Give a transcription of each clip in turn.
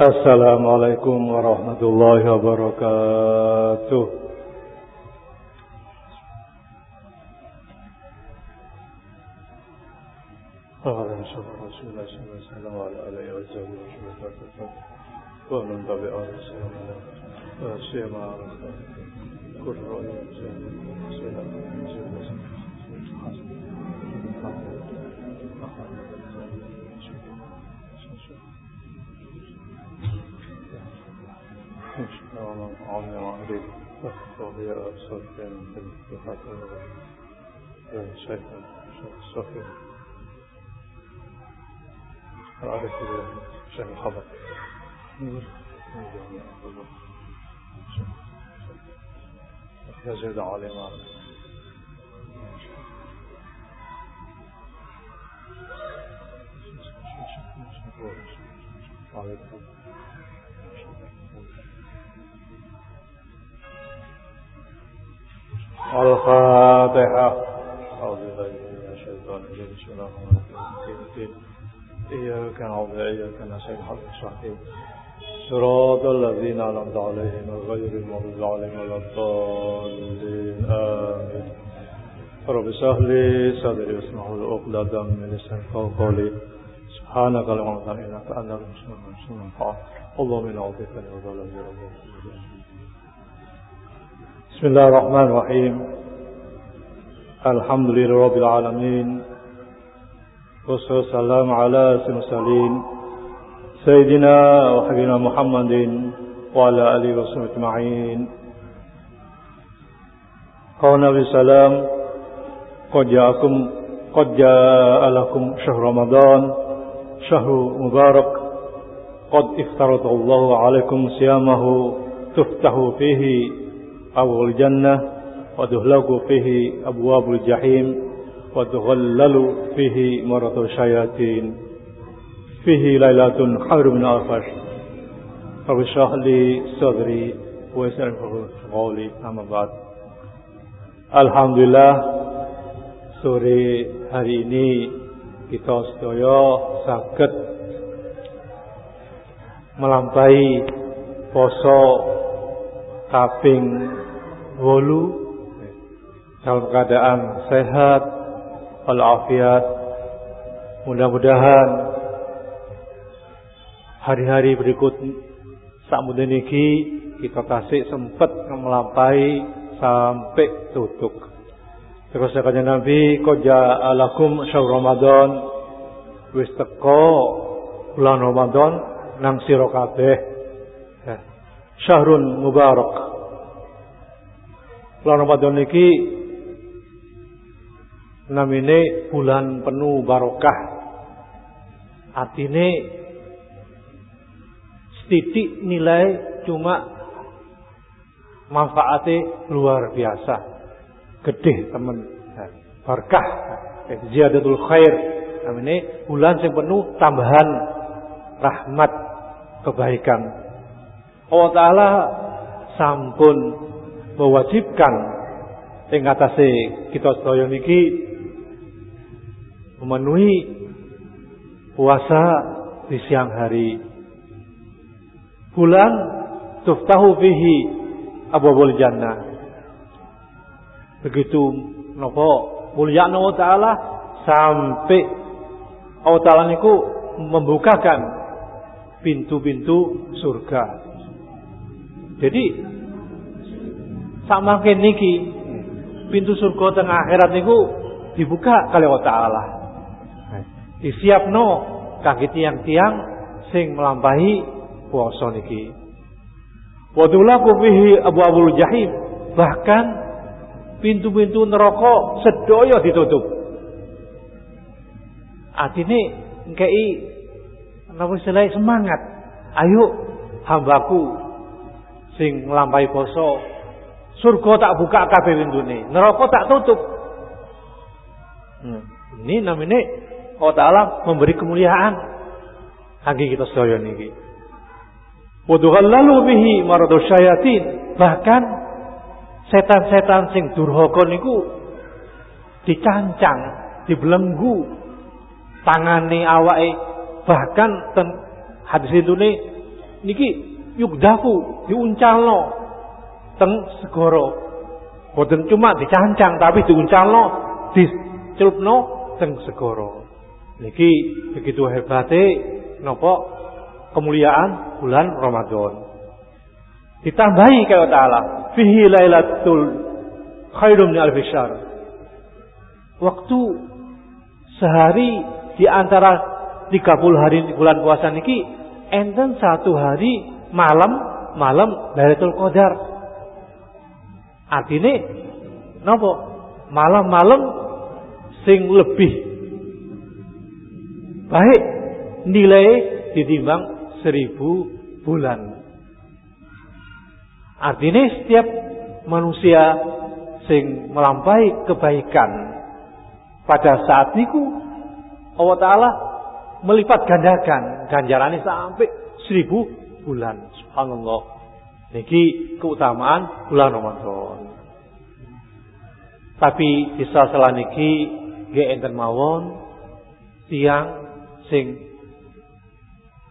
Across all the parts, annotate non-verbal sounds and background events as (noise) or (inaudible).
السلام عليكم ورحمة الله نعم عمي وعليك وهي صوفيا من الدفعة شيخ صوفيا أعرف شيخ الخبر يزيد علي معك عليكم الفاتحة. أعوذ بالله من الشيطان الرجيم. بسم الله الرحمن الرحيم. إياك نعبد وإياك نستعين. الصحيح صراط الذين أنعمت عليهم غير المغضوب عليهم ولا الضالين. آمين. رب اشرح لي صدري واسمح لي عقدة من لساني قولي. سبحانك علم لنا إنك أنت المسلم اللهم إنا أعوذ بك من الضلال بسم الله الرحمن الرحيم. الحمد لله رب العالمين. والصلاة والسلام على سيدنا المرسلين. سيدنا وحبيبنا محمد وعلى آله وصحبه أجمعين. قال النبي السلام قد جاءكم قد جاء لكم شهر رمضان شهر مبارك. قد افترض الله عليكم صيامه تفتح فيه أبواب الجنة وتهلك فيه أبواب الجحيم وتغلل فيه مرض الشياطين. فيه ليلة خير من ألف رب اشرح لي صدري ويسر قولي أما بعد. Alhamdulillah sore hari ini kita sedaya saged melampaui poso kaping wolu. Dalam keadaan sehat walafiat. Mudah-mudahan hari-hari berikut saat niki kita kasih sempat melampai sampai tutup. Terus kata Nabi koja alakum syahr Ramadan. Wis teko bulan Ramadan nang sira kabeh syahrun mubarak Bulan Ramadan niki namine bulan penuh barokah. Artine setitik nilai cuma manfaatnya luar biasa. Gede teman. Barkah. Ziyadatul khair. Namine bulan yang penuh tambahan rahmat kebaikan. Allah Ta'ala sampun mewajibkan ing atase kita sedaya niki memenuhi puasa di siang hari. Bulan tuftahu fihi abwabul jannah. Begitu napa mulia Allah taala sampai Allah taala niku membukakan pintu-pintu surga. Jadi sama niki pintu surga tengah akhirat niku dibuka kali Allah Taala. no kaki tiang-tiang sing melampaui puasa niki. Wadulaku fihi abu-abul jahim. Bahkan pintu-pintu neraka sedoyo ditutup. Artinya ngkei napa semangat. Ayo hambaku sing nglampahi poso Surga tak buka kabeh pintune, neraka tak tutup. Hmm. Ini namanya Allah Ta'ala memberi kemuliaan bagi kita sedaya niki. lalu bihi maradu syayatin. Bahkan setan-setan sing durhaka niku dicancang, dibelenggu tangane awake bahkan ten, hadis itu nih niki yukdafu diuncalno teng segoro. Boten cuma dicancang tapi diuncalno dicelupno teng segoro. Niki begitu hebate nopo kemuliaan bulan Ramadan. Ditambahi kalau Ta'ala. Fihi lailatul khairum min alfisar. Waktu sehari di antara 30 hari bulan puasa niki enten satu hari malam malam Lailatul Qadar. Artinya nopo? Malam-malam sing lebih baik nilai ditimbang seribu bulan. Artinya setiap manusia sing melampaui kebaikan pada saat itu Allah Ta'ala melipat gandakan ganjarannya sampai seribu bulan. Subhanallah. Niki keutamaan bulan Ramadan. Tapi di salah niki ge enten mawon tiang sing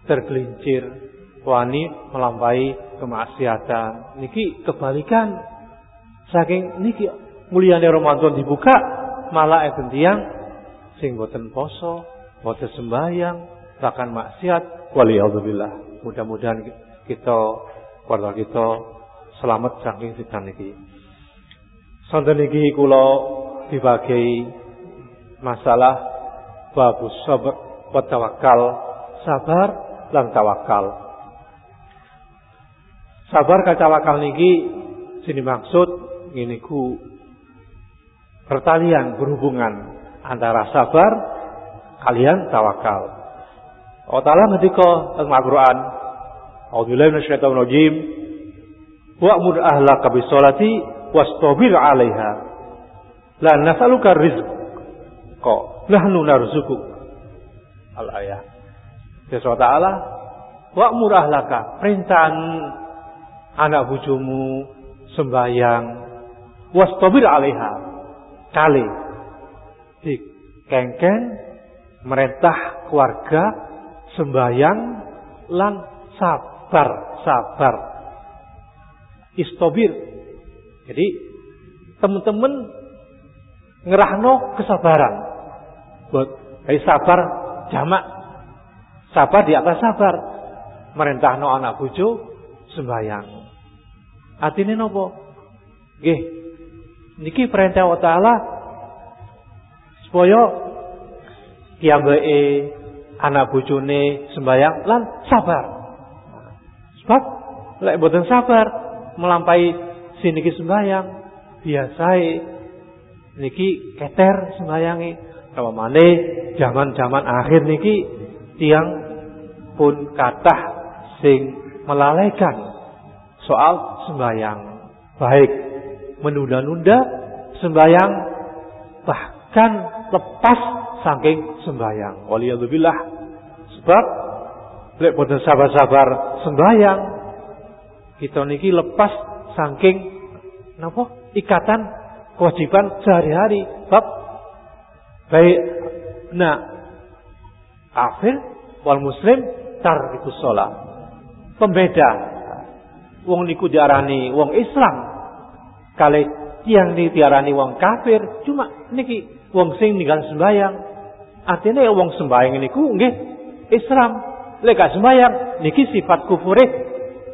tergelincir wani melampaui kemaksiatan. Niki kebalikan. Saking niki muliane Ramadan dibuka malah enten tiang sing boten poso, boten sembahyang, bahkan maksiat. Waliyadzubillah. Mudah-mudahan kita keluarga kita selamat saking fitnah niki. Sonten niki kula dibagi masalah babus wa tawakal, sabar lan tawakal. Sabar kacawakal niki sini maksud ini ku pertalian berhubungan antara sabar kalian tawakal. Allah Ta'ala ngendika teng Al-Qur'an, A'udzubillahi minasyaitonir rajim. Wa'mur ahlaka bis-sholati wastabir 'alaiha. La nas'aluka rizqa, nahnu narzuquk. Al-ayat. Allah Ta'ala Wa'mur ahlaka, perintahan anak bujumu sembahyang wastabir alaiha kali di kengken merintah keluarga sembahyang lan sabar sabar. Istobir. Jadi teman-teman ngerahno kesabaran. Buat hey, sabar jamak. Sabar di atas sabar. Merintahno anak buju sembahyang. Artinya nopo? Nggih. Niki perintah Allah supaya kiambeke anak bojone sembayang lan sabar. Sebab lek boten sabar melampaui siniki sembayang biasae niki keter sembayangi. Kalau mana zaman-zaman akhir niki tiang pun kathah sing melalaikan soal sembahyang. Baik menunda-nunda sembahyang bahkan lepas saking sembahyang. Waliyadzubillah. Sebab lek boten sabar-sabar sembahyang kita niki lepas saking napa ikatan kewajiban sehari-hari. Bab baik nah kafir wal muslim tarikus sholat. Pembeda wong niku diarani wong Islam. Kali tiang ni diarani wong kafir, cuma niki wong sing ninggal sembayang. Artinya wong sembayang niku nggih Islam. Lek gak sembayang niki sifat kufure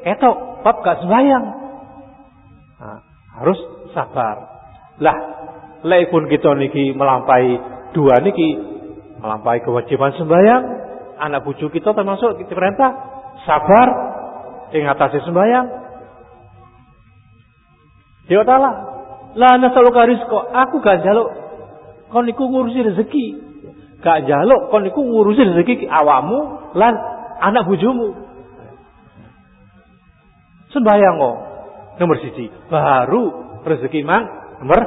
etok bab gak sembayang. Nah, harus sabar. Lah, lek pun kita niki melampai dua niki melampai kewajiban sembayang, anak bucu kita termasuk kita perintah sabar ing atase sembahyang. Ya Ta'ala, la nasaluka rizqa, aku gak jaluk kon niku ngurusi rezeki. Gak jaluk kon niku ngurusi rezeki awakmu lan anak bojomu. Sembahyang kok nomor siji, baru rezeki mang nomor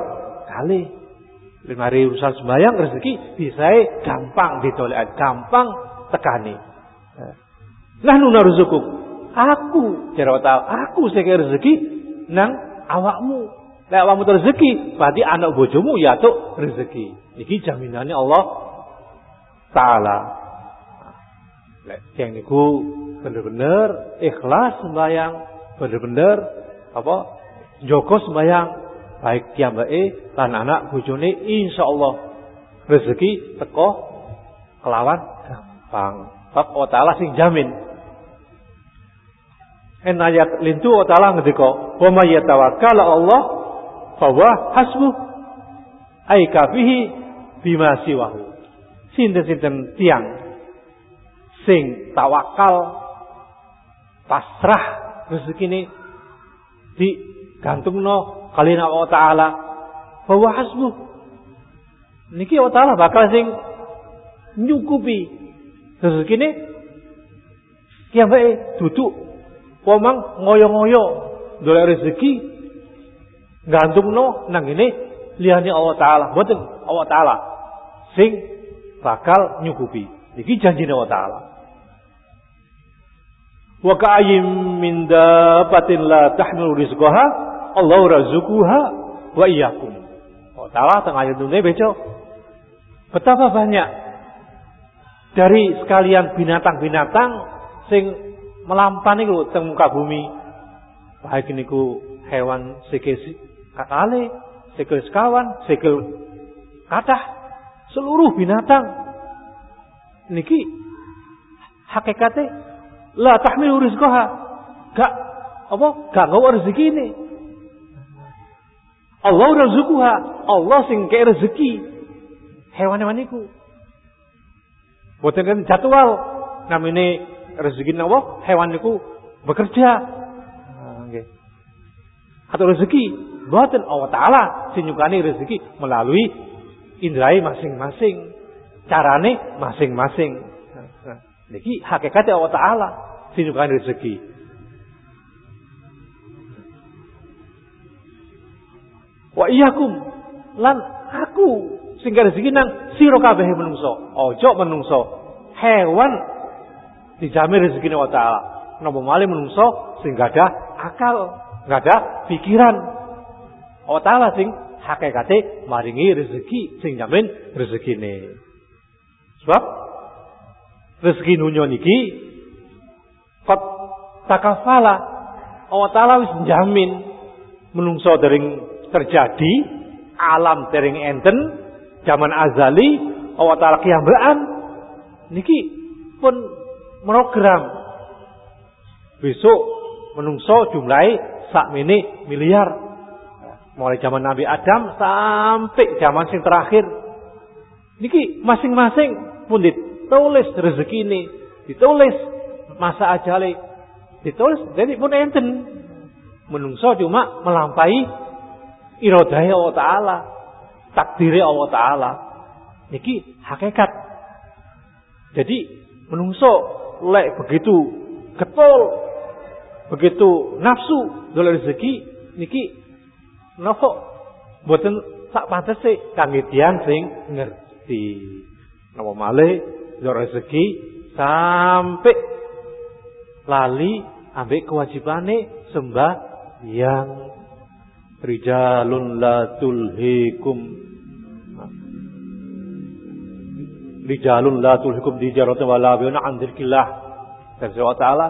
kali. Lima hari urusan sembahyang rezeki bisa gampang ditolak, gampang tekani. Nah nuna rezeki Aku cara tahu, aku sing rezeki nang awakmu. Lek awakmu rezeki, berarti anak bojomu ya tuh rezeki. Iki jaminannya Allah taala. Yang niku bener-bener ikhlas sembahyang, bener-bener apa Joko sembahyang baik kiambae lan anak bojone insyaallah rezeki teko kelawan gampang. Sebab Allah Ta'ala sing jamin. En ayat lintu Allah Ta'ala ngendika, "Wa may Allah fa huwa hasbuh." Ai bima siwahu. Sinten-sinten tiang sing tawakal pasrah rezekine digantungno kali Allah taala. Bahwa hasbuh niki Allah taala bakal sing nyukupi rezekine kiambae duduk pomang ngoyo-ngoyo dolek rezeki gantungno nang ini liyane Allah taala. Mboten Allah taala sing bakal nyukupi iki janjine Allah taala Wa ka'ayim min dabatin la tahmilu rizqaha Allah razukuha wa iyyakum. Oh, taala tengah ayat ini bejo. Betapa banyak dari sekalian binatang-binatang sing melampani ku teng muka bumi. Baik niku hewan sikil kakale, sikil sekawan, sikil kadah, seluruh binatang niki hakikatnya La tahmilu rizqaha. Gak apa? Gak nggawa rezeki ini. Allah razukuha. Allah sing kaya rezeki. Hewan-hewan iku. Boten kan jadwal. Namine rezeki napa? Hewan iku bekerja. Nggih. Atau rezeki boten Allah taala sing nyukani rezeki melalui indrai masing-masing. Carane masing-masing. Niki hakikatnya Allah Ta'ala. Sinjukan rezeki. Wa iyakum. Lan aku. Sehingga rezeki nang siro kabehe menungso. Ojo menungso. Hewan. Dijamin rezeki Allah Ta'ala. Nopo malih menungso. Sehingga ada akal. Ada pikiran. Allah Ta'ala sing hakikatnya maringi rezeki. Sing jamin rezeki ini. Sebab rezeki dunya niki kot takafala Allah taala wis jamin menungso dereng terjadi alam dereng enten zaman azali Allah taala kiambaan niki pun program besok menungso jumlahi sak mini miliar mulai zaman Nabi Adam sampai zaman sing terakhir niki masing-masing pundit ditulis rezeki ini, ditulis masa ajali, ditulis jadi pun enten menungso cuma melampai irodai Allah Taala, takdiri Allah Taala. Niki hakikat. Jadi menungso lek begitu getol, begitu nafsu doleh rezeki niki nopo boten sak pantese kangge tiyang sing ngerti. Napa malih rezeki sampai lali ambek kewajibane sembah yang rijalun la tulhikum. Rijalun la tulhikum dijaratu wala biuna an dzikrillah dan Allah taala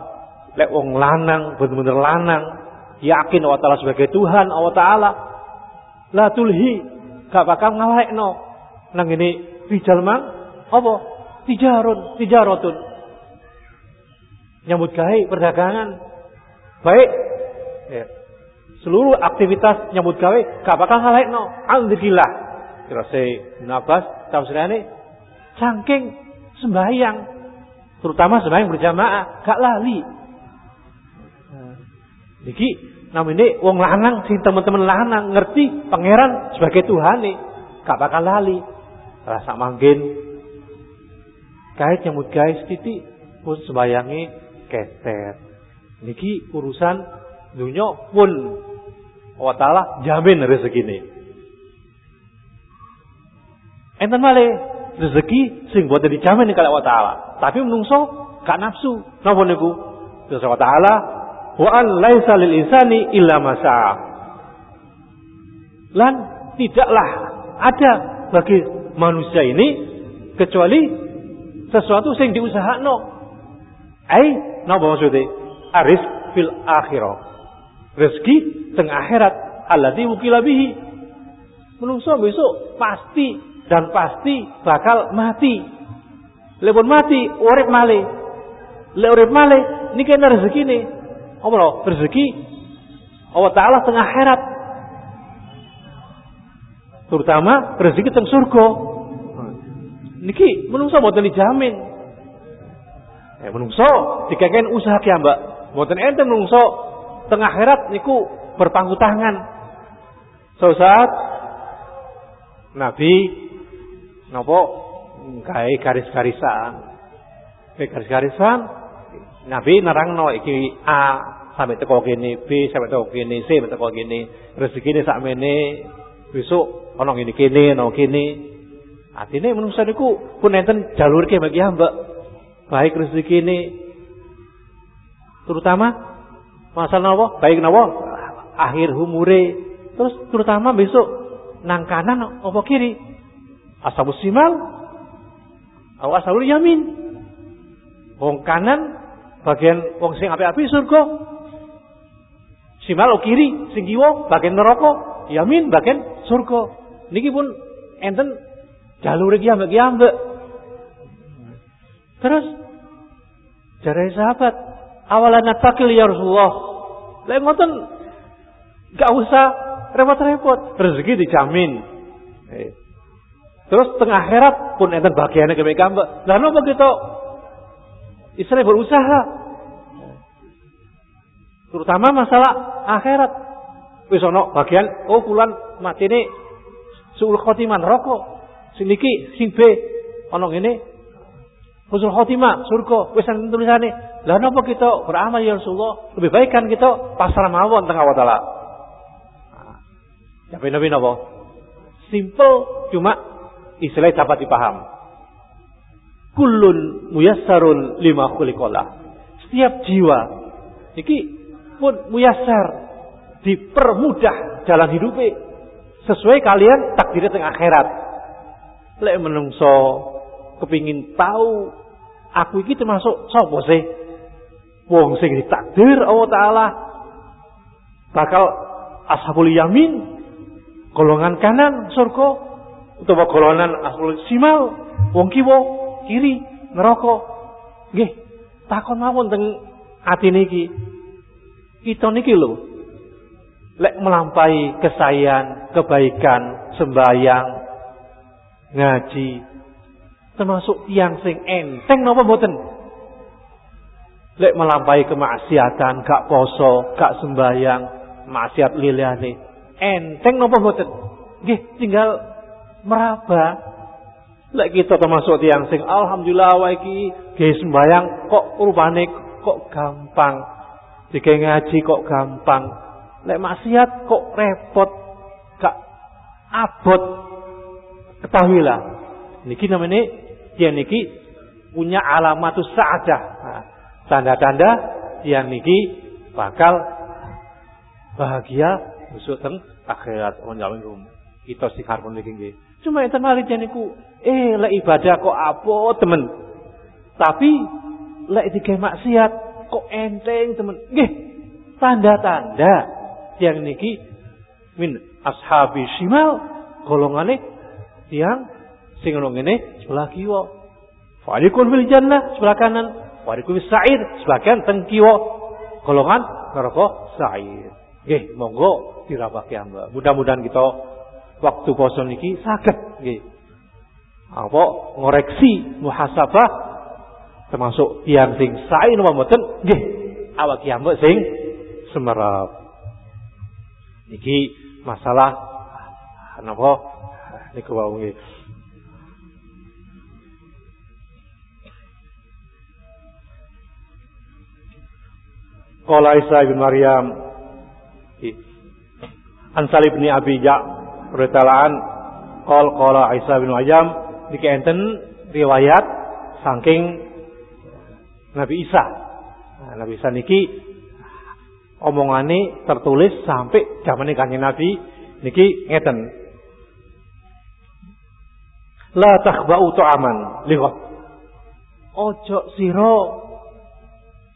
lek wong lanang bener-bener lanang yakin Allah taala sebagai Tuhan Allah taala la tulhi gak bakal ngalekno nang ini rijal mang apa tijarun, tijarotun. Nyambut gawe perdagangan. Baik. Ya. Seluruh aktivitas nyambut gawe gak bakal no. Alhamdulillah. Kira saya nafas tafsirane cangking sembahyang. Terutama sembahyang berjamaah gak lali. Nah, niki namanya wong lanang si teman-teman lanang ngerti pangeran sebagai Tuhan nih gak bakal lali rasa manggin kait nyambut guys titik pun sembayangi keter. Niki urusan dunia pun Allah jamin rezeki ini. Enten male rezeki sing buat dijamin kalau Allah Ta'ala. Tapi menungso gak nafsu. Napa niku? Terus Allah Ta'ala wa an laisa lil insani illa masa. Lan tidaklah ada bagi manusia ini kecuali sesuatu sing diusahakno. Ai napa maksudnya? Aris fil akhirah. Rezeki teng akhirat alladzi wukila bihi. Menungso besok pasti dan pasti bakal mati. Lepun mati, urip malih. Le urip malih niki rezeki nih. Apa Rezeki Allah Ta'ala tengah akhirat. Terutama rezeki teng surga. Niki menungso mboten dijamin. Eh menungso dikeken usaha ki Mbak. Mboten enten menungso tengah akhirat niku berpangku tangan. So saat Nabi nopo gawe garis-garisan. Garis-garisan Nabi nerangno iki A sampai teko kene, B sampai teko kene, C sampai teko kene. Rezekine sakmene besok ana ngene kene ana kene atine menungsa niku jalur ke bagi hamba baik rezeki ini terutama masalah apa baik napa? Akhir umure. Terus terutama besok nang kanan apa kiri? Ashabus simal atau ashabul yamin. Wong kanan bagian wong sing api-api surga simal kiri sing kiwa bagian neraka yamin bagian surga niki pun enten jalur iki ambek-ambek. Terus jare sahabat, awalan natakil ya Rasulullah. Lah ngoten gak usah repot-repot, rezeki dijamin. Eh. Terus tengah akhirat pun enten bagiannya ambek. Lah napa kita Israel berusaha? Terutama masalah akhirat. Wis bagian oh bulan mati ini suul khotimah neraka. Sing niki sing B ana ngene husnul khotimah surga wis ana tulisane. Lah napa kita beramal ya Rasulullah? Lebih baik kan kita pasrah mawon teng Allah taala. Ya nabi napa? Simple cuma istilah dapat dipaham. Kullun muyassarun lima khuliqalah. Setiap jiwa iki pun muyassar dipermudah jalan hidupnya sesuai kalian takdirnya tengah akhirat. Lek menungso kepingin tahu aku iki termasuk sapa sih? Wong sing ditakdir Allah taala bakal ashabul yamin golongan kanan surga utawa golongan ashabul simal wong kiwa kiri neraka. Nggih, takon mawon teng atine iki. Kita niki lho lek melampai kesayan, kebaikan, sembayang, ngaji, termasuk tiang sing enteng napa mboten? Lek melampai kemaksiatan, gak poso, gak sembayang, maksiat liliane, enteng napa mboten? Nggih, tinggal meraba. Lek kita termasuk tiang sing alhamdulillah wae iki nggih sembayang kok rupane kok gampang. Jika ngaji kok gampang, Lek maksiat kok repot, gak abot. Ketahuilah, niki namanya dia niki punya alamatus sa'adah. Nah, tanda-tanda dia niki bakal bahagia besok akhirat onjamin rum. Kita pun niki nggih. Cuma enten malih niku eh lek ibadah kok apa temen. Tapi lek digawe maksiat kok enteng temen. Nggih, tanda-tanda tiang niki min ashabi shimal golongane tiang sing ngene sebelah kiwa. Fa'alikun fil jannah sebelah kanan, fa'alikun fil sa'ir sebelah kanan teng kiwa. Golongan neraka sa'ir. Nggih, monggo dirabake hamba. Mudah-mudahan kita waktu poso niki saged nggih. Apa ngoreksi muhasabah termasuk tiang sing sae napa mboten nggih awak kiambek sing semerap. Iki masalah napa niku wau nggih. Qala Isa bin Maryam An Salib bin Abi Ja radhiyallahu qol qala Isa bin Maryam niki enten riwayat saking Nabi Isa. Nah, Nabi Isa niki omongane tertulis sampai zaman Kanjeng Nabi niki ngeten. La takhba'u ta'aman lihat. Ojo siro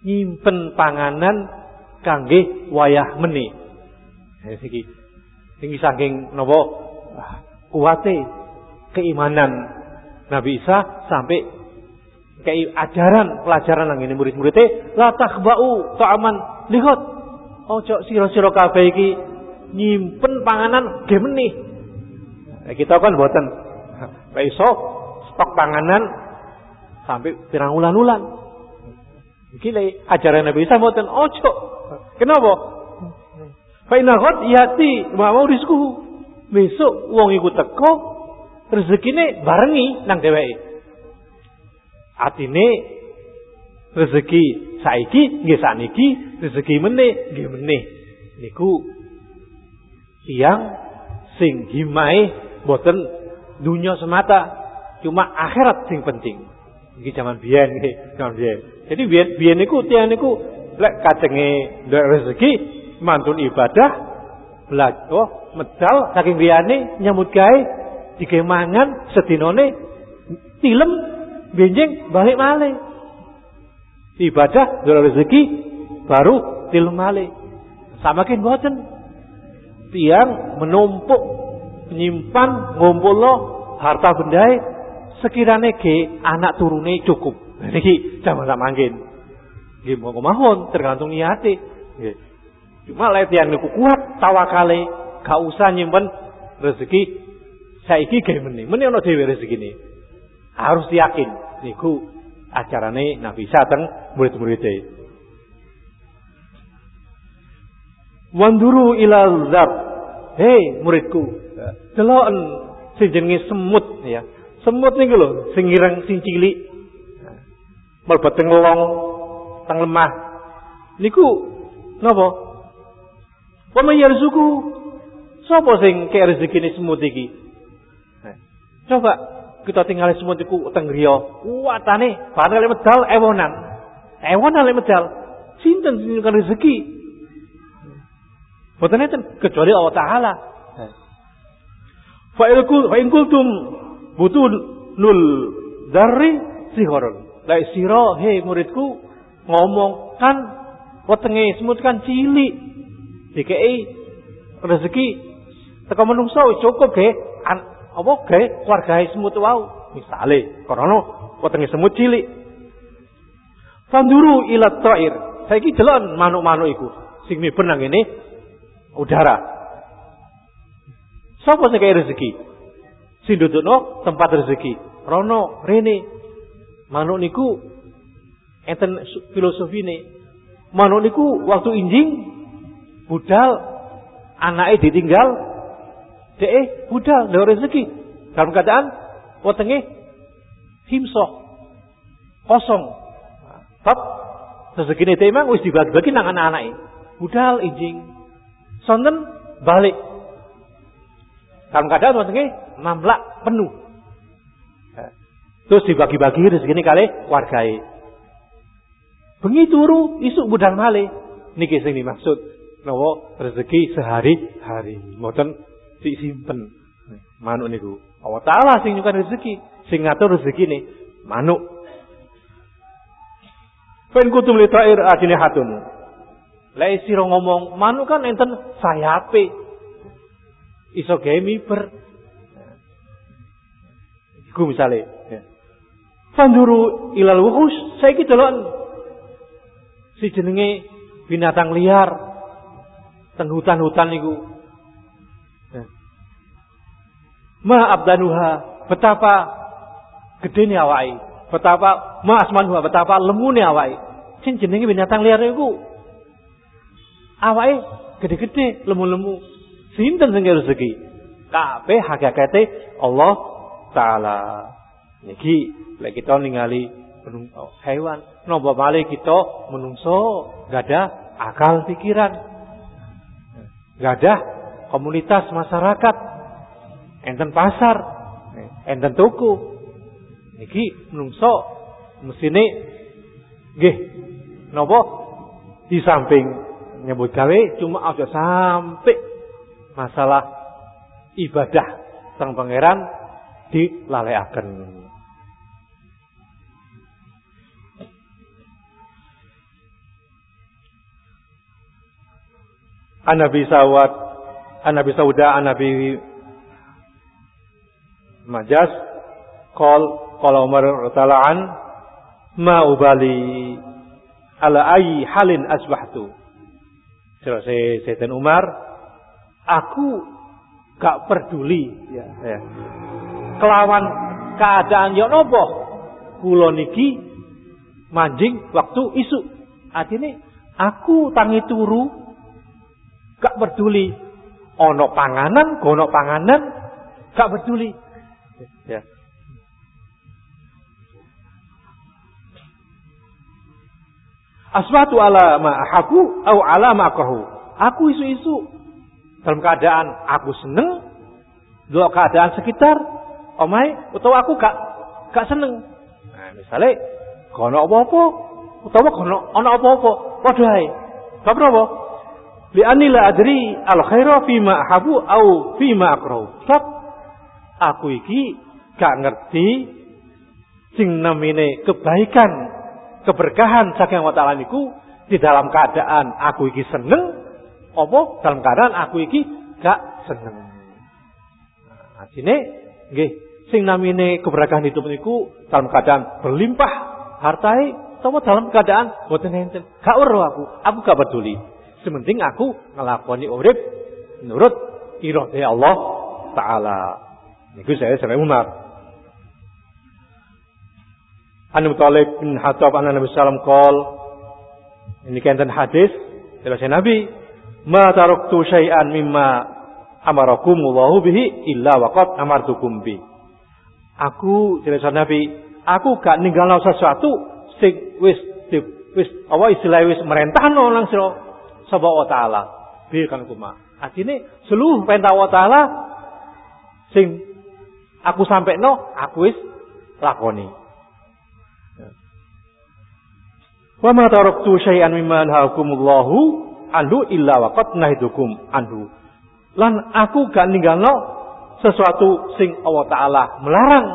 nyimpen panganan kangge wayah meni. Iki tinggi saking napa kuate keimanan Nabi Isa sampai kayak ajaran pelajaran nang ini murid-muridnya la takhba'u ta'aman lihat ojo sira-sira kabeh iki nyimpen panganan ge meneh nah, kita kan mboten (laughs) iso stok panganan sampai pirang ulan-ulan iki ajaran Nabi Isa mboten ojo. Kenapa fa inna ghad yati mau rizku besok wong iku teko rezekine barengi nang dheweke Atine rezeki saiki nggih saniki, rezeki meneh nggih meneh. Niku tiyang sing himae boten dunia semata, cuma akhirat sing penting. Iki zaman biyen zaman biyen. Jadi biyen biyen niku tiyang niku lek kacenge rezeki mantun ibadah belajar oh, medal saking liyane nyambut gawe dikemangan sedinone tilem benjing balik malih. Ibadah dulu rezeki baru til malih. Samakin boten. Tiang menumpuk menyimpan lo harta bendai sekiranya ke anak turune cukup. Tak mangkin. Nggih mau mahon tergantung niate. Nggih. Cuma lek yang niku kuat tawakale, gak usah nyimpen rezeki saiki gawe meneh. Meneh ana dhewe rezekine. Harus yakin niku acarane Nabi Isa teng murid-muridé. Wanduru ila zab. Hei muridku, deloken sing jenenge semut ya. Semut niku lho sing ireng sing cilik. Long teng lemah. Niku napa? Wa may yarzuku sapa sing kek rezekine semut iki? Coba kita tinggal semua iku teng griya. Padahal lek medal ewonan. Ewonan lek medal. Sinten sing rezeki? Boten enten kecuali Allah taala. Fa ilkul fa in kultum butul nul dari sihoron. Lek sira he muridku ngomong kan wetenge semut kan cilik. Dikei rezeki teko menungso cukup ge. Apa gawe keluarga semut wau. Misale krana wetenge semut cilik. Fanduru ila ta'ir. Saiki delon manuk-manuk iku. Sing miben nang ngene udara. Sapa sing rezeki? Sing dudukno tempat rezeki. Rono rene. Manuk niku enten filosofine manuk niku waktu injing budal anake ditinggal Dek budal ndak rezeki. Dalam keadaan wetenge himso kosong. Bab rezekine memang wis dibagi-bagi nang anak-anake. Budal ijing. Sonten balik. Dalam keadaan wetenge mamlak penuh. Terus dibagi-bagi rezeki ini kali wargai. Bengi turu isuk budal malih. Niki sing dimaksud. Nawa rezeki sehari-hari. Mboten disimpen manuk niku. Allah Taala sing nyukan rezeki, sing ngatur rezeki ini manuk. Fen kutum li ta'ir ajine hatun. Lai sira ngomong manuk kan enten sayape. Iso gawe miber. Iku misale. Ya. Fanduru ilal wuhus saiki delok si jenenge binatang liar teng hutan-hutan niku ma abdanuha betapa gedene awake betapa ma asmanuha betapa lemune awake sing jenenge binatang liar iku awake gede-gede lemu-lemu. Sinten sing rezeki? Kabeh hakikate Allah taala. Niki lek kita ningali oh, hewan. Nopo malih kita menungso gak ada akal pikiran gak ada. Komunitas masyarakat. Enten pasar, enten tuku. Niki menungso mesine. Nggih. Napa? Di samping nyebut gawe cuma aja sampai masalah ibadah sang pangeran dilalaiaken. Anabi Sawat, Anabi Sauda, Anabi Majas, Kol, Kol Umar Talaan, Ma ubali ala ayi halin asbahtu. Terus Sayyidina Umar, aku gak peduli ya, ya. Kelawan keadaan yo nopo kula niki manjing waktu isu. Artinya aku tangi turu gak peduli ono panganan, gono panganan gak peduli. Ya. Asbatu ala ma ahabu au ala ma Aku isu-isu dalam keadaan aku seneng, dua keadaan sekitar, omai, atau aku gak gak seneng. Nah, misalnya, kono apa-apa, utawa kono ono apa-apa, padha ae. Bab napa? Li anila adri al khaira ma ahabu au ma akrahu. Sebab aku iki gak ngerti sing namine kebaikan, keberkahan saking wa ta'ala niku di dalam keadaan aku iki seneng apa dalam keadaan aku iki gak seneng. Nah, artine nggih sing namine keberkahan hidup niku dalam keadaan berlimpah hartai atau dalam keadaan boten enten. Gak weruh aku, aku gak peduli. Sementing aku ngelakoni urip menurut iradah Allah taala. Niku saya sampai Umar. Anu Talib bin Hattab an Nabi sallam kol ini kenten hadis dari Nabi ma taraktu syai'an mimma amarakumullahu bihi illa waqad amartukum bi. Aku jelas Nabi, aku gak ninggalno sesuatu sing wis wis apa istilah wis merentahno nang sira sapa wa taala. Bi kan kuma. Artine seluruh perintah wa taala sing Aku sampai no, aku wis lakoni. Wa ma taraktu syai'an mimma anhaakumullahu anhu illa waqad nahidukum anhu. Lan aku gak ninggalno sesuatu sing Allah taala melarang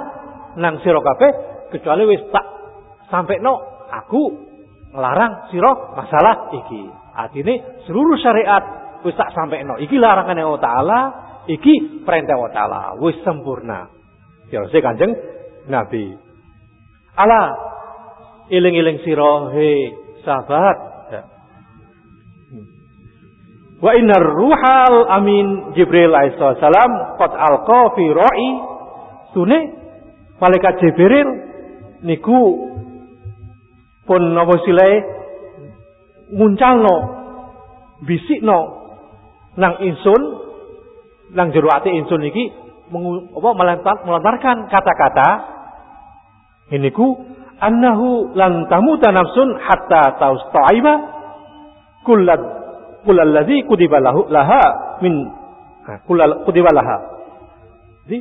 nang sira kabeh kecuali wis tak sampai no aku melarang sira masalah iki. Artine seluruh syariat wis tak sampai no. Iki larangan Allah taala, iki perintah Allah taala wis sempurna. Diawasi Kanjeng Nabi. Ala iling-iling sira he sahabat. Ya. Wa innar ruhal amin Jibril alaihissalam qad alqa fi ra'i sune malaikat Jibril niku pun napa silae muncalno bisikno nang insun nang jero ati insun iki apa, melantar, melantarkan kata-kata. Ini ku annahu lan tamuta nafsun hatta taustaiba kullad kullalladzi kudiba lahu laha min kullal kudiba laha. Jadi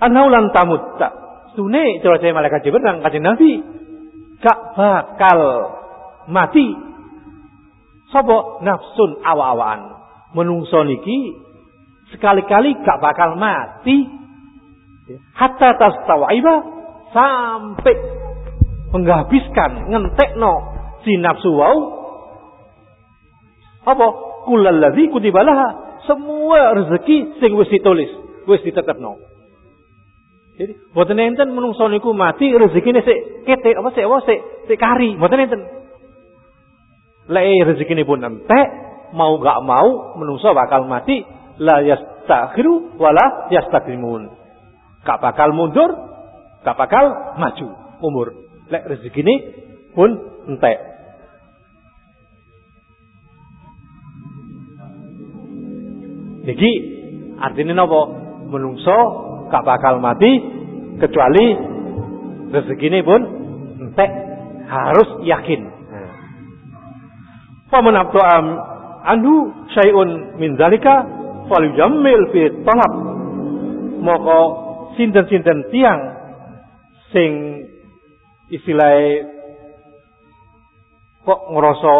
annahu lan tamutta sune cara saya malaikat jibril nang kanjeng nabi. Gak bakal mati. Sapa nafsun awa-awaan menungso niki sekali-kali gak bakal mati. Hatta tastawaiba sampai menghabiskan ngentekno si nafsu wau. Apa? Kulalladzi kutibalaha semua rezeki sing wis ditulis wis ditetepno. Jadi boten enten menungso niku mati rezekine sik ketek apa sik apa sik sik kari. Boten enten lek rezekine pun entek mau gak mau menungso bakal mati la yastakhiru wala yastakdimun. Gak bakal mundur, gak bakal maju umur. Lek rezeki ini pun entek. Niki artinya napa? Menungso gak bakal mati kecuali rezeki ini pun entek harus yakin. Paman am anhu syai'un min zalika fal jammil fi talab. Moko sinten-sinten tiang sing istilah kok ngerasa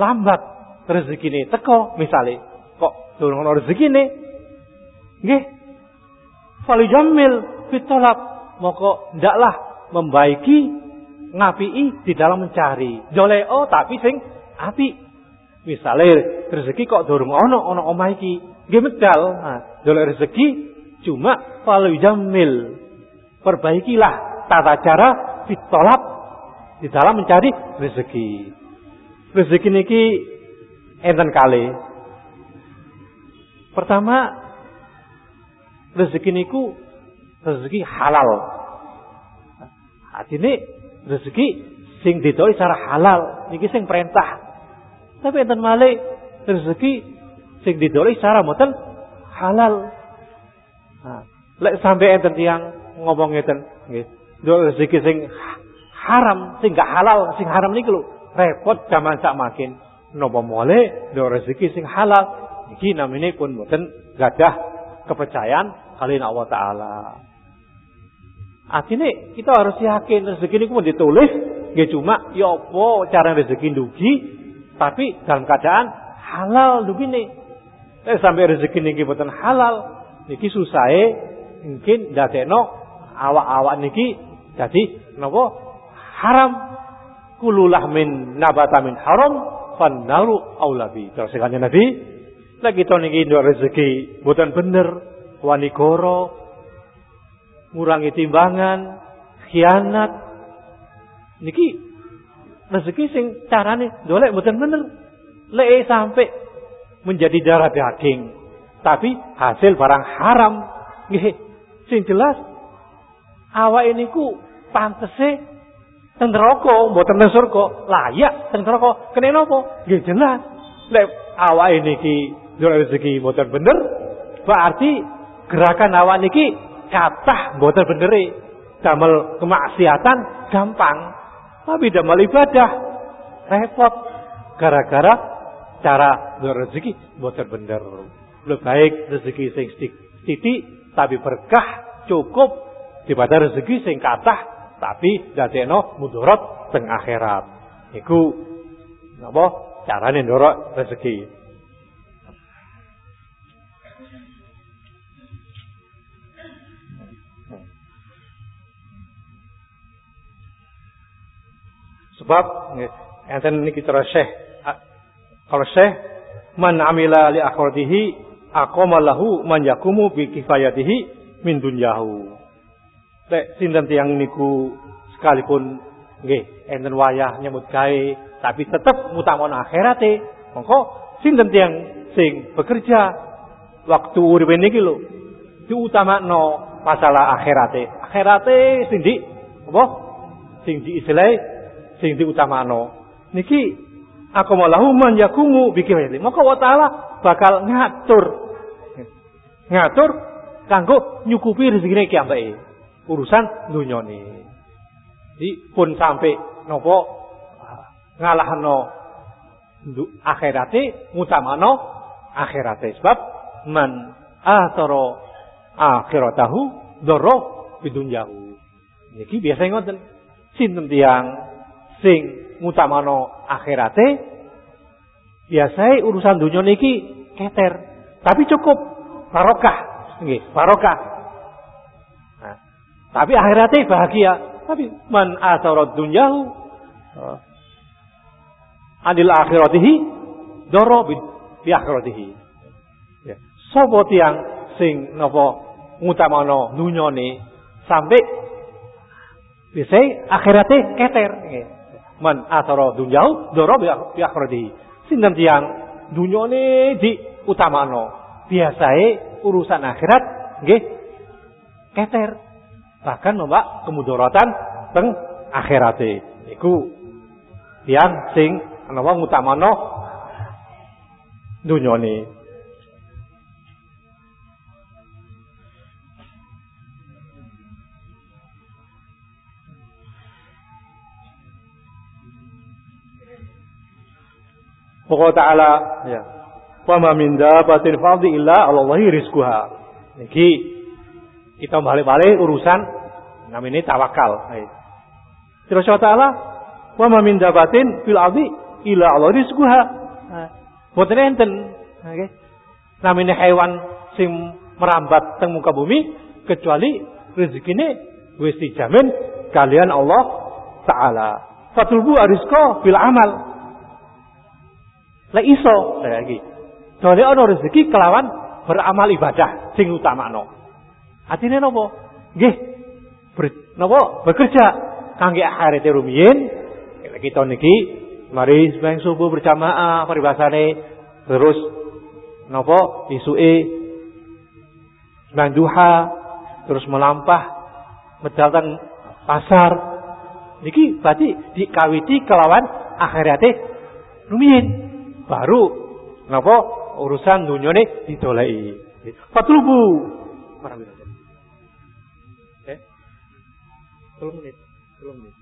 lambat rezeki ini teko misalnya kok durung ono rezeki ini nggih fal jammil fi talab. Moko ndaklah membaiki ngapii di dalam mencari joleo tapi sing api Misale rezeki kok durung ana ana omah iki, nggih. Nah, dolek rezeki cuma falu jamil. Perbaikilah tata cara ditolak di dalam mencari rezeki. Rezeki niki enten kali. Pertama rezeki niku rezeki halal. Artinya rezeki sing didoi secara halal niki sing perintah. Tapi enten malih rezeki sing didoi secara mboten halal. Nah, lek sampai enten tiang ngomong ngeten nggih. rezeki sing haram, sing gak halal, sing haram niki lho repot zaman sak makin. Napa mole do rezeki sing halal iki namine pun mboten gadah kepercayaan kalian Allah taala. Artinya kita harus yakin rezeki ini pun ditulis, gak cuma ya apa cara rezeki dugi, tapi dalam keadaan halal dugi nih. Eh sampai rezeki ini buatan halal, niki susah mungkin dadekno awak-awak niki jadi nopo haram. Kululah min nabata min haram fannaru aulabi. Terus Nabi, lagi tahun ini rezeki buatan bener, wanigoro, ngurangi timbangan, khianat. Niki rezeki sing carane dolek mboten bener. Lek sampai menjadi darah daging, tapi hasil barang haram. Nggih, sing jelas awak ini ku pantese teng neraka, mboten teng surga, layak teng neraka. Kene napa? Nggih jelas. Lek awak ini ki rezeki mboten bener, berarti gerakan awak niki kathah mboten benere. Damel kemaksiatan gampang. Tapi damel ibadah repot gara-gara cara rezeki mboten bener. Lebih baik rezeki sing titik tapi berkah cukup daripada rezeki sing kathah tapi dadekno mudarat teng akhirat. Iku napa carane ndorok rezeki. Sebab enten niki cara Syekh kalau Syekh man amila li akhiratihi aqama lahu man yakumu bi kifayatihi min dunyahu. Lek sinten tiyang niku sekalipun nggih enten wayah nyambut gawe tapi tetep ngutamon akhirate. Mongko sinten tiyang sing bekerja waktu uripe niki lho diutamakno masalah akhirate. Akhirate sing di apa? Sing di istilah sing diutamano. Niki aku malahu man yakumu bikimili. Maka wa ta'ala bakal ngatur. Ngatur kanggo nyukupi rezekine ki ambake. Urusan dunyane. Di pun sampai nopo ngalahno akhirate ngutamano akhirate sebab man ataro akhiratahu doro bidunyahu. Niki biasa ngoten. Sinten tiang sing ngutamano akhirate biasanya urusan dunia niki keter. Tapi cukup. Barokah. Nggih barokah. Nah, tapi akhirate bahagia. Tapi man asara dunyahu uh, adil akhiratihi doro bi akhiratihi. Ya sapa tiyang sing napa ngutamano dunyane sampai bisa akhirate keter. Nggih man asara dunjau doro bi akhirati. Sinten tiyang dunyane di utamano. Biasae urusan akhirat nggih keter. Bahkan nombak kemudorotan teng akhirate. Iku tiang sing napa ngutamano dunyane. Pokok ta'ala ya. Wa ma min dabatin fadhi illa Allahi rizquha. Niki kita balik-balik urusan namanya tawakal. Terus Allah Ta'ala wa ma min dabatin fil ardi illa Allah rizquha. Boten enten. Nggih. Namanya hewan sing merambat teng muka bumi kecuali rezekine wis dijamin kalian Allah Ta'ala. Fatulbu arizqa fil amal Lek iso lagi. Dole ana rezeki kelawan beramal ibadah sing utamakno. Atine napa? Nggih. Ber, napa? Bekerja kangge akhirat rumiyin. Kita niki mari sembahyang subuh berjamaah paribasane terus napa isuke sembahyang duha terus melampah medal pasar niki berarti dikawiti kelawan akhirate rumiyin baru napa? Urusan dunyane didoleki. Fatlubu eh? 10 menit 10 menit.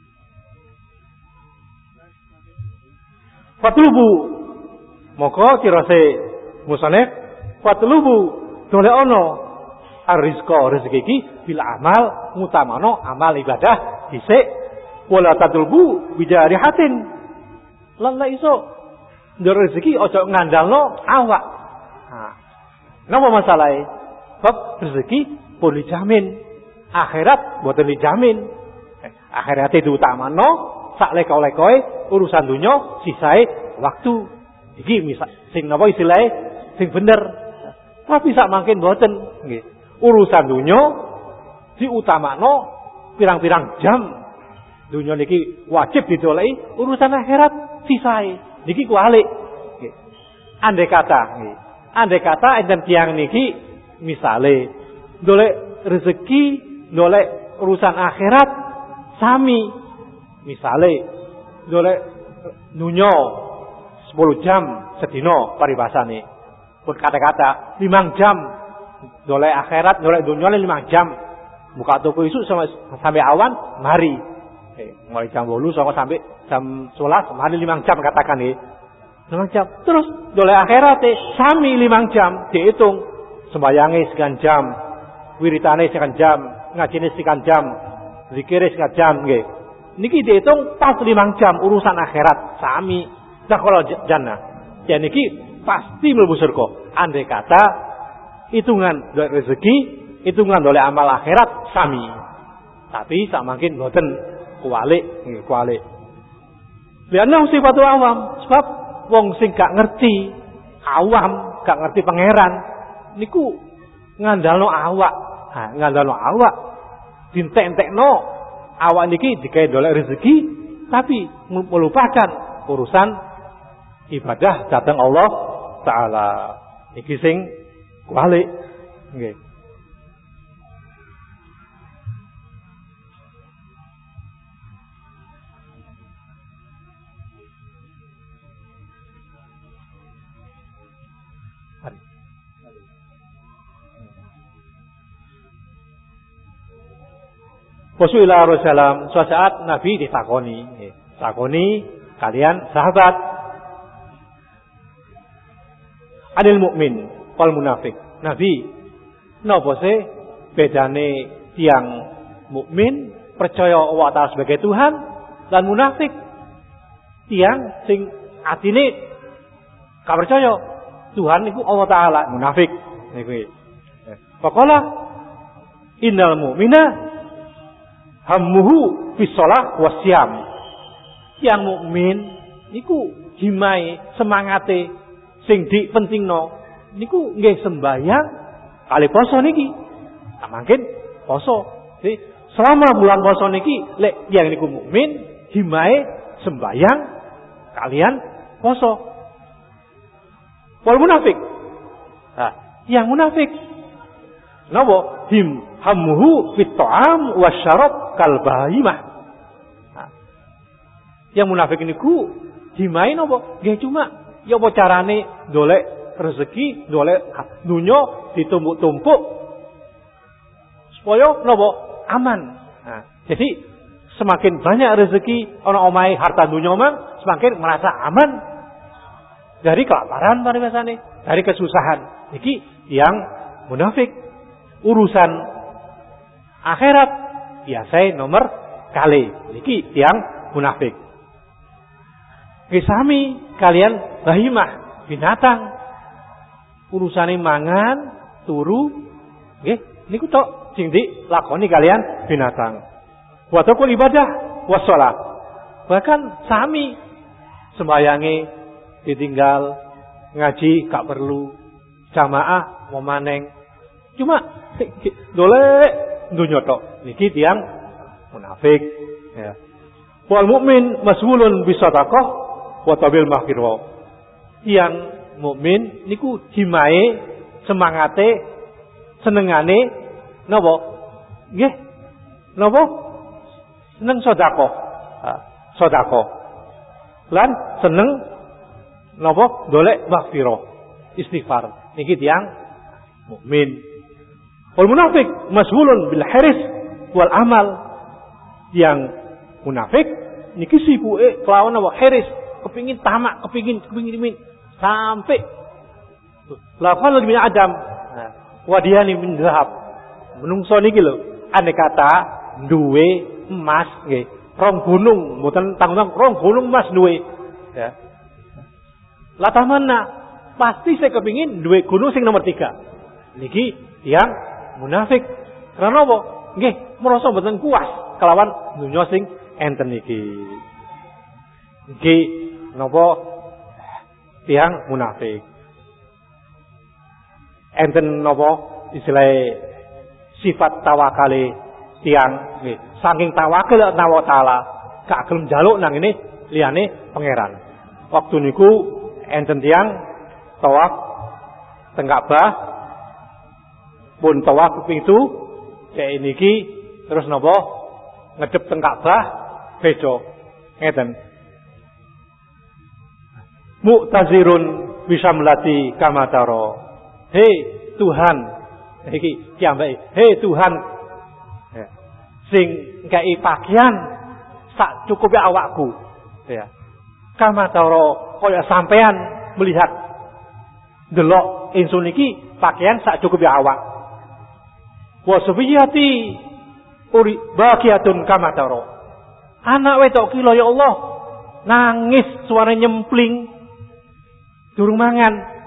Fatlubu moko kirase musane fatlubu dole ono ar-rizqa rezeki iki bil amal mutamano amal ibadah dhisik. Wala tadulbu bijarihatin lan la iso ndor rezeki ojo ngandalno awak. Nah napa masalahe? Bab rezeki pun dijamin. Akhirat boten dijamin. Eh, akhirat itu utamano sak leko-lekoe urusan dunia sisae waktu. Iki misal sing napa istilahnya? Sing bener. Tapi sak boten nggih. Urusan dunia diutamakno pirang-pirang jam. Dunia niki wajib didolei, urusan akhirat sisai. Niki kualik. Andai kata, andai kata enten tiang niki misale dolek rezeki, dolek urusan akhirat sami. Misale dolek dunia 10 jam sedino paribasane. Pun kata-kata 5 jam dolek akhirat, dolek dunia 5 jam. Buka toko isu sampai awan, mari mulai jam 8 sampai jam 11 mari 5 jam katakan nih. 5 jam. Terus doleh akhirat sami 5 jam dihitung. Sembayangi sekian jam, wiritane sekian jam, ngajine sekian jam, zikire sekian jam nggih. Niki dihitung pas 5 jam urusan akhirat sami. Kalau jannah. Ya niki pasti mlebu surga. Andai kata hitungan doleh rezeki, hitungan doleh amal akhirat sami. Tapi sak makin boten kualik nggih kualik. Lianna sifatul awam. Sebab wong sing gak ngerti awam gak ngerti pangeran niku ngandalno awak. Ha ngandalno awak. Dintek-entekno awak niki digawe dolek rezeki tapi melupakan urusan ibadah datang Allah taala. Iki sing kualik nggih Rasulullah Rasulullah suatu saat Nabi ditakoni, takoni kalian sahabat. Adil mukmin wal munafik. Nabi, nopo se bedane tiang mukmin percaya Allah Ta'ala sebagai Tuhan dan munafik tiang sing atine gak percaya Tuhan itu Allah Ta'ala munafik niku. Pakola innal mu'mina hammuhu fi wasyam. Yang mukmin niku himai semangate sing pentingno niku nggih sembayang kali poso niki. Tak mungkin poso. Jadi selama bulan poso niki lek yang niku mukmin himai sembayang kalian poso. Wal munafik. Nah, yang munafik. Napa? Him hammuhu fit ta'am wasyarab kal bahimah. Nah, yang munafik ini ku dimain apa? Gak cuma ya apa carane dolek rezeki, dolek dunya ditumpuk-tumpuk supaya nopo aman. Nah, jadi semakin banyak rezeki orang omai harta dunia mah semakin merasa aman dari kelaparan pada biasanya, dari kesusahan. Iki yang munafik urusan akhirat biasa nomor kali. Niki tiang munafik. Kisami kalian bahimah binatang urusane mangan turu nggih niku tok sing lakoni kalian binatang. Wa ibadah wa Bahkan sami sembayangi ditinggal ngaji gak perlu jamaah mau maneng cuma dole dunya tok niki tiang munafik ya. Wal mukmin maswulun bisadaqah wa tabil mahfirah tiang mukmin niku himae semangate senengane napa nggih. Napa seneng sedekah. Sedekah. Lan seneng napa golek maghfirah istighfar. Niki tiyang mukmin wal munafik masghulun bil haris wal amal yang munafik niki sibuke kelawan apa haris kepingin tamak kepingin kepingin sampai lakukan lebih adam wadiyani min zahab. Menungso niki lho, ane kata duwe emas nggih. Rong gunung, mboten tanggung rong gunung emas duwe. Ya. Latah mana? Pasti saya kepingin duwe gunung sing nomor tiga. Niki yang munafik. Karena apa? Nggih, merasa mboten puas kelawan dunya sing enten niki. Niki napa tiang munafik enten napa istilah sifat tawakale tiang nggih saking tawakal Allah taala gak gelem njaluk nang ini liyane pangeran waktu niku enten tiang tawaf tenggak bah pun tawaf itu kayak niki terus napa ngedep tenggak bah beda ngeten mu'tazirun bisa melati kamataro Hei Tuhan, iki kiambake. Hei Tuhan. Ya. Sing ngkai pakaian sak cukup ya awakku. Ya. Kama taro kaya sampean melihat delok insun iki pakaian sak cukup ya awak. Wa sufiyati uri bakiatun kama taro. Anak wedok kilo ya Allah nangis suara nyempling durung mangan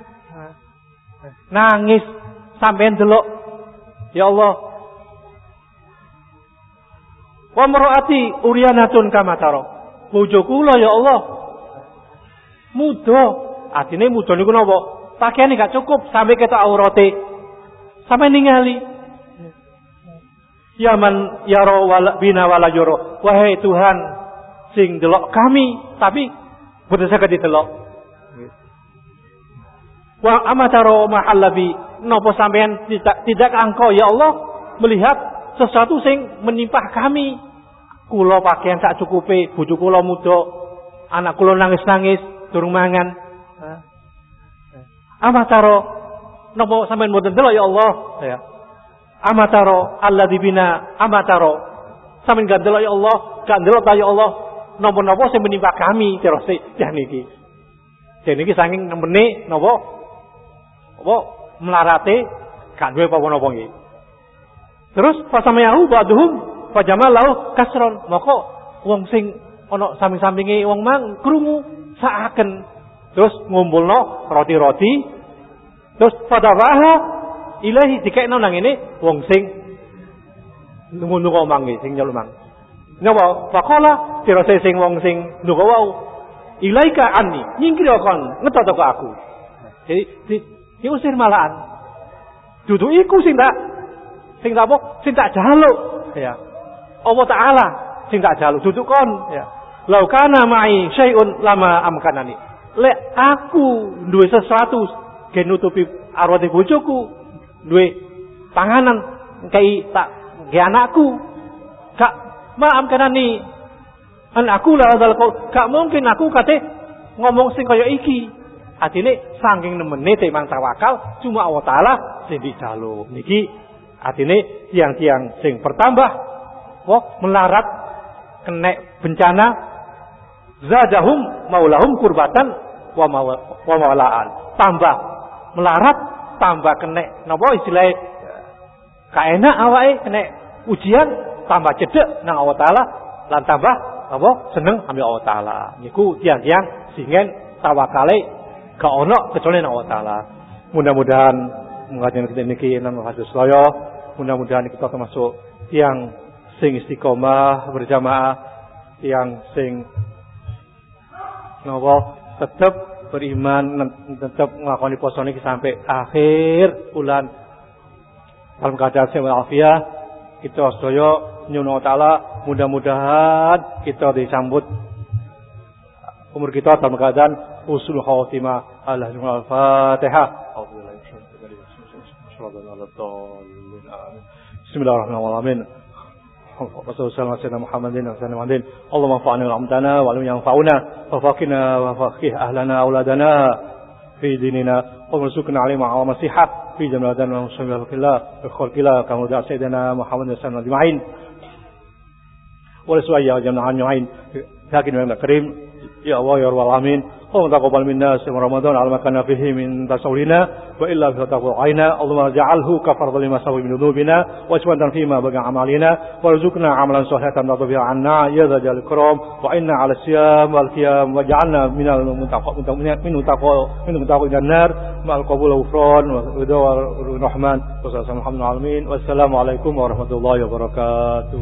Nangis sampai delok. Ya Allah. Wa mar'ati uriyanatun kama taro. Ya Allah. Muda. Artine muda niku napa? Pakaiane gak cukup sampai ketok aurate. Sampai ningali. Ya man yaro wala bina wala yoro. Wahai Tuhan sing delok kami tapi boten saged didelok. Wa amataro mahallabi nopo sampean tidak tidak engkau ya Allah melihat sesuatu sing menimpa kami. Kulo pakaian sak cukupe, bojo kula muda, anak kulo nangis-nangis durung mangan. Amataro nopo sampean mboten delok ya Allah ya. Amataro alladzi bina amataro sampean gak delok ya Allah, gak delok ya Allah nopo-nopo sing menimpa kami terus ya niki. Jadi niki saking nemene nopo apa melarate gak duwe apa-apa nggih. Terus fasamayahu ba'duhum fajamalahu kasron. Maka wong sing ana samping-sampinge wong mang krungu saaken. Terus ngumpulno roti-roti. Terus fadawaha ilahi dikekno nang ngene wong sing nunggu-nunggu mang sing nyeluk mang. Napa? Faqala tirase sing wong sing nunggu wau. Ilaika anni, nyingkir kon ngetot aku. Jadi diusir malahan. Dudu iku sing tak sing tak apa? Sing tak jaluk. Ya. Allah Taala sing tak jaluk dudu kon ya. Lau kana mai syai'un lama amkanani. Lek aku duwe sesuatu gen nutupi arwate duwe panganan kai tak ge anakku. Kak ma amkanani. An aku lah gak mungkin aku kate ngomong sing kaya iki. Atine saking nemene temang tawakal cuma Allah taala sing dijaluk. Niki atine tiang-tiang sing bertambah wah melarat kena bencana zadahum maulahum kurbatan wa mawalaan. Tambah melarat tambah kena napa istilah kaenak awake kena ujian tambah cedek nang Allah taala lan tambah apa seneng ambil Allah taala. Niku tiang-tiang singen tawakale Gak ono kecuali Allah Ta'ala. Mudah-mudahan mengajian kita ini nang hadis loyo. Mudah-mudahan kita termasuk yang sing istiqomah berjamaah, yang sing nopo tetap beriman tetap ngelakoni poso niki sampai akhir bulan. Dalam keadaan sehat walafiat. Kita sedaya nyuwun taala. Mudah-mudahan kita disambut. Umur kita dalam keadaan usul khatimah al-fatihah. Bismillahirrahmanirrahim. Wassalamualaikum warahmatullahi wabarakatuh. Allahumma fa'alna wa wa alim yanfa'una wa faqina wa faqih ahlana auladana fi dinina wa warzuqna alima wa masihat fi jamradan wa muslimina fillah wa khalqillah kama da sayyidina Muhammad sallallahu alaihi wasallam ajma'in. Wa suwayya jama'an yu'ain. Yakin wa karim Allah rabbal alamin. اللهم تقبل منا صيام رمضان على ما كان فيه من تصورنا وإلا فتقبل عينا اللهم اجعله كفر لما سوى من ذنوبنا واشفنا فيما بقى عمالنا وارزقنا عملا صالحا به عنا. يا ذا الجلال الكرام وأنا على الصيام والقيام واجعلنا من المتقين من المتقين النار. مع القبول والغفران والرضا والرحمن وصلى الله عليه وسلم. والسلام عليكم ورحمة الله وبركاته.